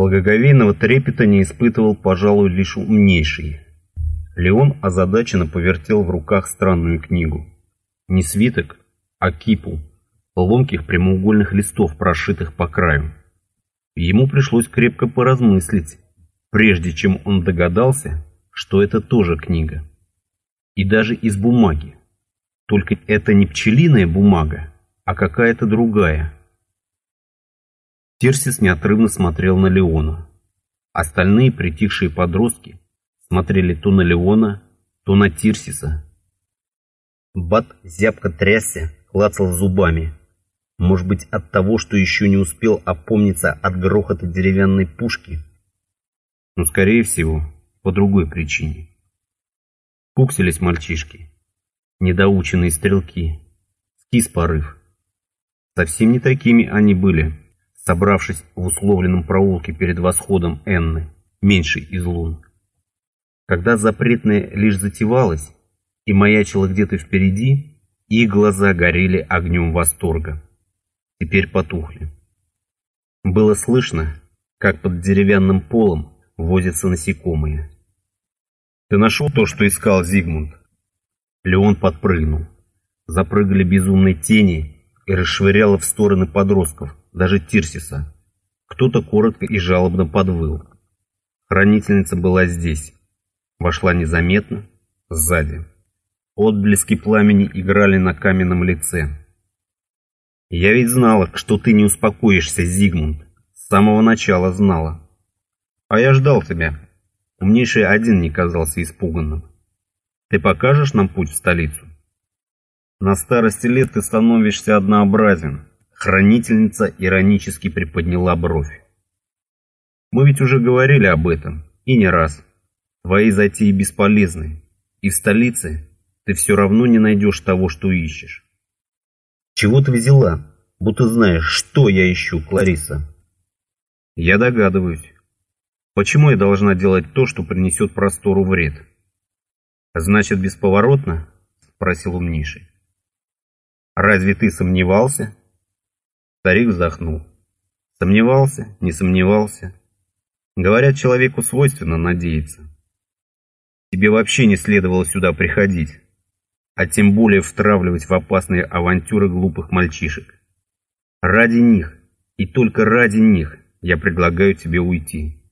Благоговейного трепета не испытывал, пожалуй, лишь умнейший. Леон озадаченно повертел в руках странную книгу. Не свиток, а кипу ломких прямоугольных листов, прошитых по краю. Ему пришлось крепко поразмыслить, прежде чем он догадался, что это тоже книга. И даже из бумаги. Только это не пчелиная бумага, а какая-то другая. Терсис неотрывно смотрел на Леона. Остальные притихшие подростки смотрели то на Леона, то на Тирсиса. Бат зябко трясся, клацал зубами. Может быть, от того, что еще не успел опомниться от грохота деревянной пушки? Но, скорее всего, по другой причине. Куксились мальчишки, недоученные стрелки, скис порыв. Совсем не такими они были, собравшись в условленном проулке перед восходом Энны, меньшей из лун. Когда запретное лишь затевалось и маячило где-то впереди, их глаза горели огнем восторга теперь потухли. Было слышно, как под деревянным полом возятся насекомые. «Ты нашел то, что искал Зигмунд?» Леон подпрыгнул. Запрыгали безумные тени и расшвыряло в стороны подростков, даже Тирсиса. Кто-то коротко и жалобно подвыл. Хранительница была здесь. Вошла незаметно, сзади. Отблески пламени играли на каменном лице. Я ведь знала, что ты не успокоишься, Зигмунд. С самого начала знала. А я ждал тебя. Умнейший один не казался испуганным. Ты покажешь нам путь в столицу? На старости лет ты становишься однообразен. Хранительница иронически приподняла бровь. Мы ведь уже говорили об этом, и не раз. Твои затеи бесполезны, и в столице ты все равно не найдешь того, что ищешь. Чего ты взяла? Будто знаешь, что я ищу, Клариса. Я догадываюсь. Почему я должна делать то, что принесет простору вред? Значит, бесповоротно? Спросил умнейший. Разве ты сомневался? Старик вздохнул. Сомневался, не сомневался. Говорят, человеку свойственно надеяться. Тебе вообще не следовало сюда приходить а тем более втравливать в опасные авантюры глупых мальчишек. Ради них, и только ради них, я предлагаю тебе уйти.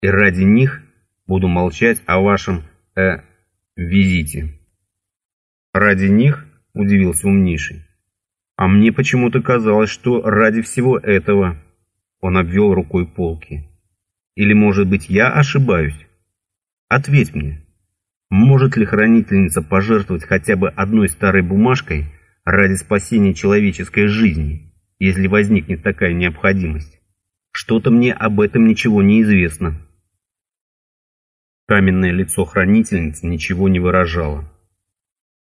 И ради них буду молчать о вашем, э, визите. Ради них, удивился умнейший. А мне почему-то казалось, что ради всего этого он обвел рукой полки. Или, может быть, я ошибаюсь? Ответь мне. Может ли хранительница пожертвовать хотя бы одной старой бумажкой ради спасения человеческой жизни, если возникнет такая необходимость? Что-то мне об этом ничего не известно. Каменное лицо хранительницы ничего не выражало.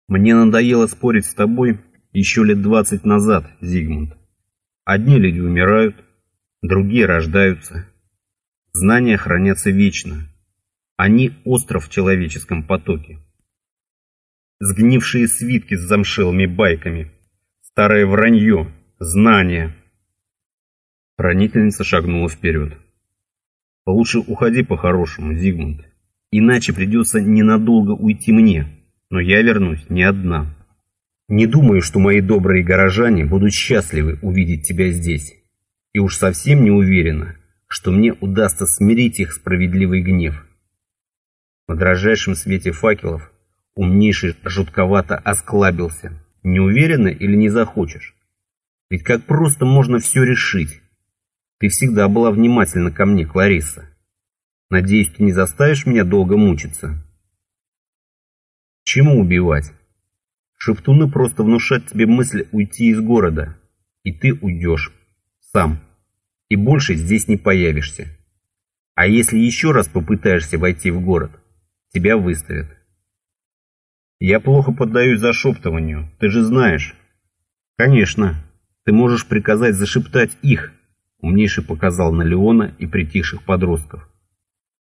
Мне надоело спорить с тобой еще лет двадцать назад, Зигмунд. Одни люди умирают, другие рождаются. Знания хранятся вечно, они остров в человеческом потоке. Сгнившие свитки с замшелыми байками, старое вранье, знания. Хранительница шагнула вперед. Лучше уходи по-хорошему, Зигмунд. Иначе придется ненадолго уйти мне, но я вернусь не одна. Не думаю, что мои добрые горожане будут счастливы увидеть тебя здесь. И уж совсем не уверена, что мне удастся смирить их справедливый гнев. В дрожайшем свете факелов умнейший жутковато осклабился. Не уверена или не захочешь? Ведь как просто можно все решить? Ты всегда была внимательна ко мне, Клариса. Надеюсь, ты не заставишь меня долго мучиться? Чему убивать? Шептуны просто внушат тебе мысль уйти из города, и ты уйдешь. Сам. И больше здесь не появишься. А если еще раз попытаешься войти в город, тебя выставят. Я плохо поддаюсь зашептыванию, ты же знаешь. Конечно, ты можешь приказать зашептать их, умнейший показал на Леона и притихших подростков.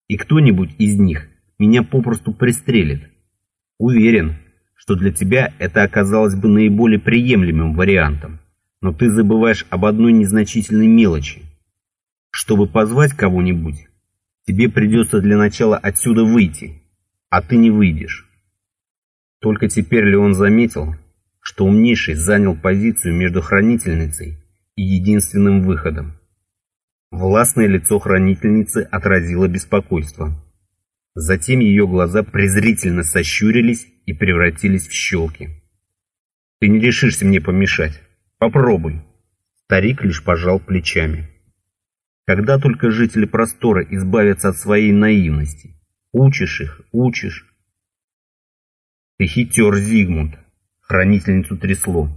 И кто-нибудь из них меня попросту пристрелит. Уверен, что для тебя это оказалось бы наиболее приемлемым вариантом, но ты забываешь об одной незначительной мелочи. Что чтобы позвать кого-нибудь, тебе придется для начала отсюда выйти, а ты не выйдешь. Только теперь Леон заметил, что умнейший занял позицию между хранительницей и единственным выходом. Властное лицо хранительницы отразило беспокойство. Затем ее глаза презрительно сощурились и превратились в щелки. «Ты не решишься мне помешать. Попробуй». Старик лишь пожал плечами. Когда только жители простора избавятся от своей наивности. Учишь их, учишь. Ты хитер, Зигмунд. Хранительницу трясло.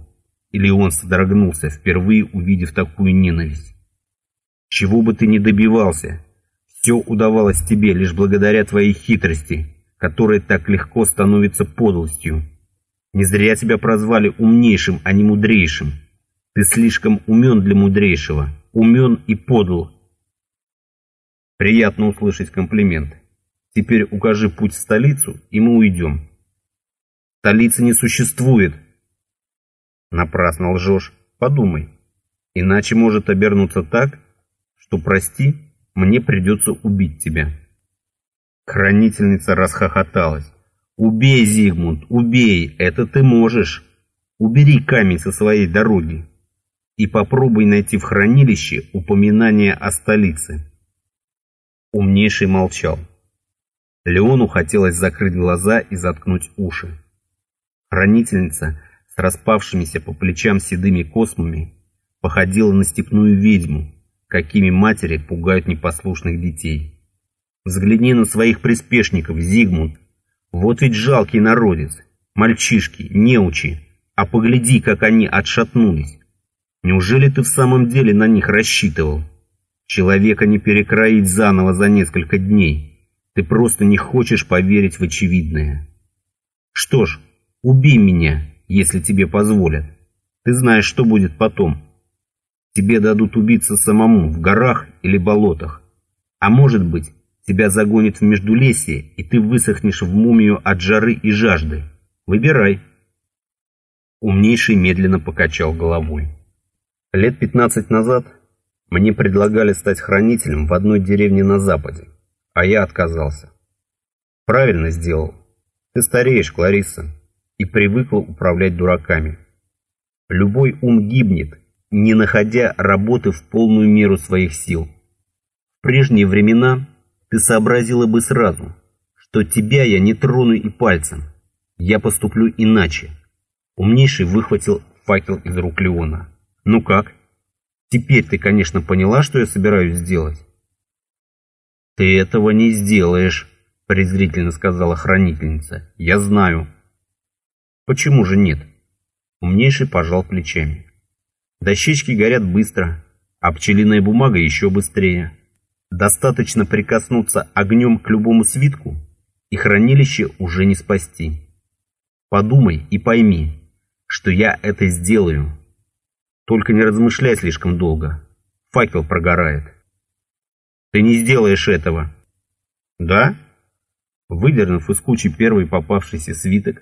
Или он содрогнулся, впервые увидев такую ненависть. Чего бы ты ни добивался, все удавалось тебе лишь благодаря твоей хитрости, которая так легко становится подлостью. Не зря тебя прозвали умнейшим, а не мудрейшим. Ты слишком умен для мудрейшего, умен и подл, Приятно услышать комплимент. Теперь укажи путь в столицу, и мы уйдем. Столицы не существует. Напрасно лжешь. Подумай. Иначе может обернуться так, что, прости, мне придется убить тебя. Хранительница расхохоталась. «Убей, Зигмунд, убей, это ты можешь. Убери камень со своей дороги и попробуй найти в хранилище упоминание о столице». Умнейший молчал. Леону хотелось закрыть глаза и заткнуть уши. Хранительница с распавшимися по плечам седыми космами походила на степную ведьму, какими матери пугают непослушных детей. Взгляни на своих приспешников, Зигмунд. Вот ведь жалкий народец, мальчишки, неучи, а погляди, как они отшатнулись. Неужели ты в самом деле на них рассчитывал? Человека не перекроить заново за несколько дней. Ты просто не хочешь поверить в очевидное. Что ж, убей меня, если тебе позволят. Ты знаешь, что будет потом. Тебе дадут убиться самому в горах или болотах. А может быть, тебя загонят в междулесье, и ты высохнешь в мумию от жары и жажды. Выбирай. Умнейший медленно покачал головой. Лет пятнадцать назад мне предлагали стать хранителем в одной деревне на западе, а я отказался. Правильно сделал. Ты стареешь, Клариса, и привыкла управлять дураками. Любой ум гибнет, не находя работы в полную меру своих сил. В прежние времена ты сообразила бы сразу, что тебя я не трону и пальцем. Я поступлю иначе. Умнейший выхватил факел из рук Леона. Ну как? Теперь ты, конечно, поняла, что я собираюсь сделать. Ты этого не сделаешь, презрительно сказала хранительница. Я знаю. Почему же нет? Умнейший пожал плечами. Дощечки горят быстро, а пчелиная бумага еще быстрее. Достаточно прикоснуться огнем к любому свитку, и хранилище уже не спасти. Подумай и пойми, что я это сделаю. Только не размышляй слишком долго. Факел прогорает. Ты не сделаешь этого. Да? Выдернув из кучи первый попавшийся свиток,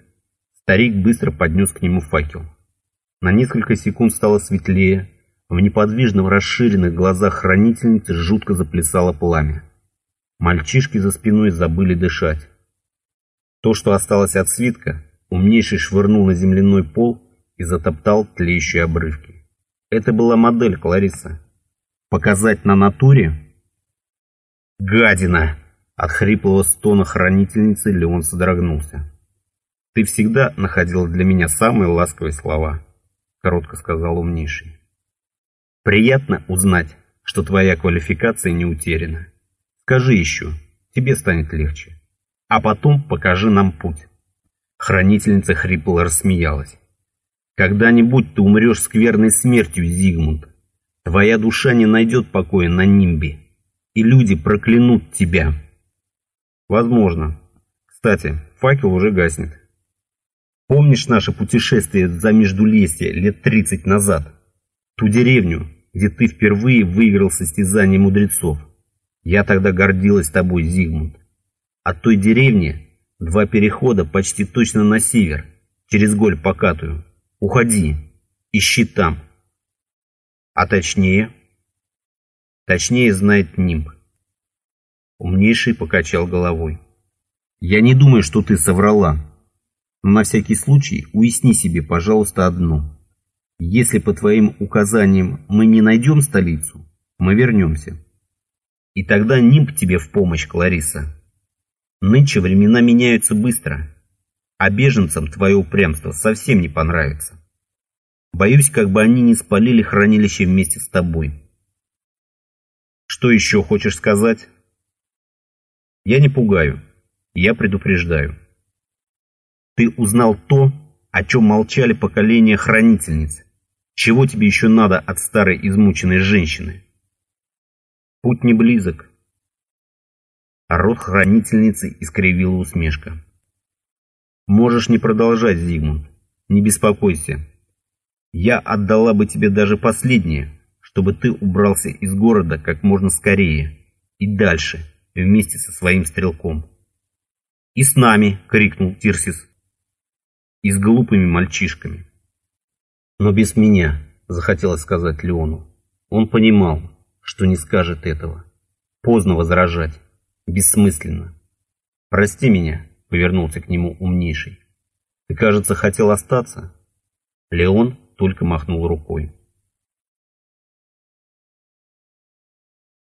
старик быстро поднес к нему факел. На несколько секунд стало светлее, в неподвижно расширенных глазах хранительницы жутко заплясало пламя. Мальчишки за спиной забыли дышать. То, что осталось от свитка, умнейший швырнул на земляной пол и затоптал тлеющие обрывки. Это была модель, Клариса. Показать на натуре? Гадина! От хриплого стона хранительницы Леон содрогнулся. Ты всегда находила для меня самые ласковые слова, коротко сказал умнейший. Приятно узнать, что твоя квалификация не утеряна. Скажи еще, тебе станет легче. А потом покажи нам путь. Хранительница хрипло рассмеялась. Когда-нибудь ты умрешь скверной смертью, Зигмунд. Твоя душа не найдет покоя на нимбе, и люди проклянут тебя. Возможно. Кстати, факел уже гаснет. Помнишь наше путешествие за Междулесье лет тридцать назад? Ту деревню, где ты впервые выиграл состязание мудрецов. Я тогда гордилась тобой, Зигмунд. От той деревни два перехода почти точно на север, через Голь покатую. Уходи, ищи там. А точнее, Точнее, знает нимб. Умнейший покачал головой. Я не думаю, что ты соврала. Но на всякий случай уясни себе, пожалуйста, одно. Если по твоим указаниям мы не найдем столицу, мы вернемся. И тогда нимб тебе в помощь, Клариса. Нынче времена меняются быстро, а беженцам твое упрямство совсем не понравится. Боюсь, как бы они не спалили хранилище вместе с тобой. Что еще хочешь сказать? Я не пугаю, я предупреждаю. Ты узнал то, о чем молчали поколения хранительниц. Чего тебе еще надо от старой измученной женщины? Путь не близок. А рот хранительницы искривила усмешка. Можешь не продолжать, Зигмунд. Не беспокойся. Я отдала бы тебе даже последнее, чтобы ты убрался из города как можно скорее и дальше, вместе со своим стрелком. «И с нами!» — крикнул Тирсис. «И с глупыми мальчишками». «Но без меня», — захотелось сказать Леону. Он понимал, что не скажет этого. Поздно возражать. Бессмысленно. «Прости меня», — повернулся к нему умнейший. «Ты, кажется, хотел остаться?» Леон только махнул рукой.